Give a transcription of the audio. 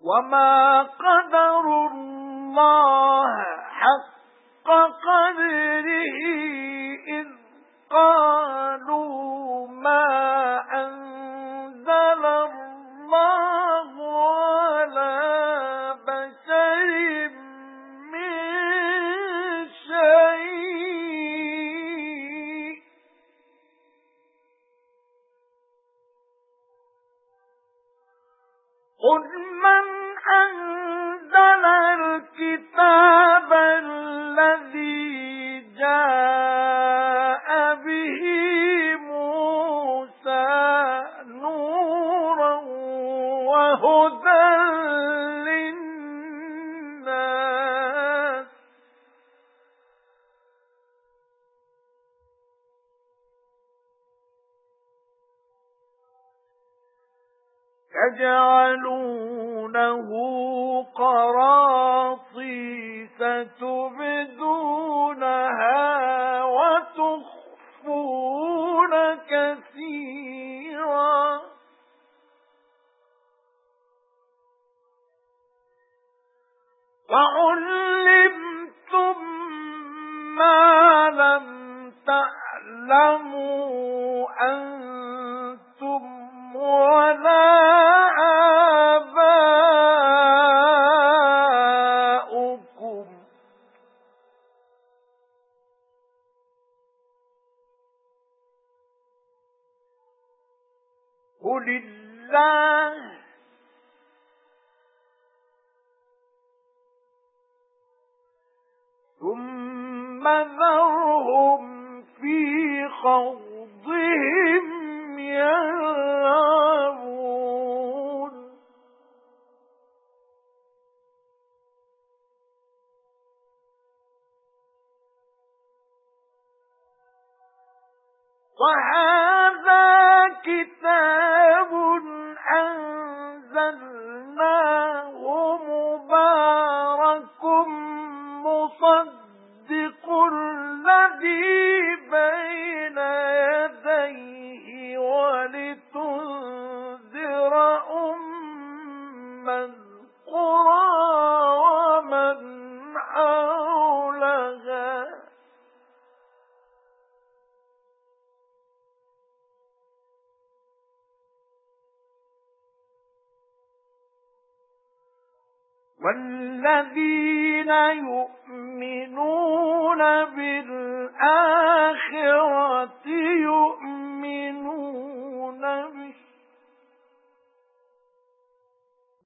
وَمَا قَدَرُوا اللَّهَ حَقَّ قَدْرِهِ إِذْ قَالُوا مَا قُلْ مَنْ أَنزَلَ الْكِتَابَ الَّذِي جَاءَ بِهِ مُوسَى نُورًا وَهُدًى تَجْعَلُونَهُ قَرَاطِيسَ تُبْدُونَهَا وَتُخْفُونَ كَثِيرًا. وَعُلِّمْتُم قُلِ اللَّهُ. ثُمَّ ذَرْهُمْ فِي خَوْضِهِمْ يَلْعَبُونَ. وَهَذَا كِتَابٌ وَالَّذِينَ يُؤْمِنُونَ بِالْآخِرَةِ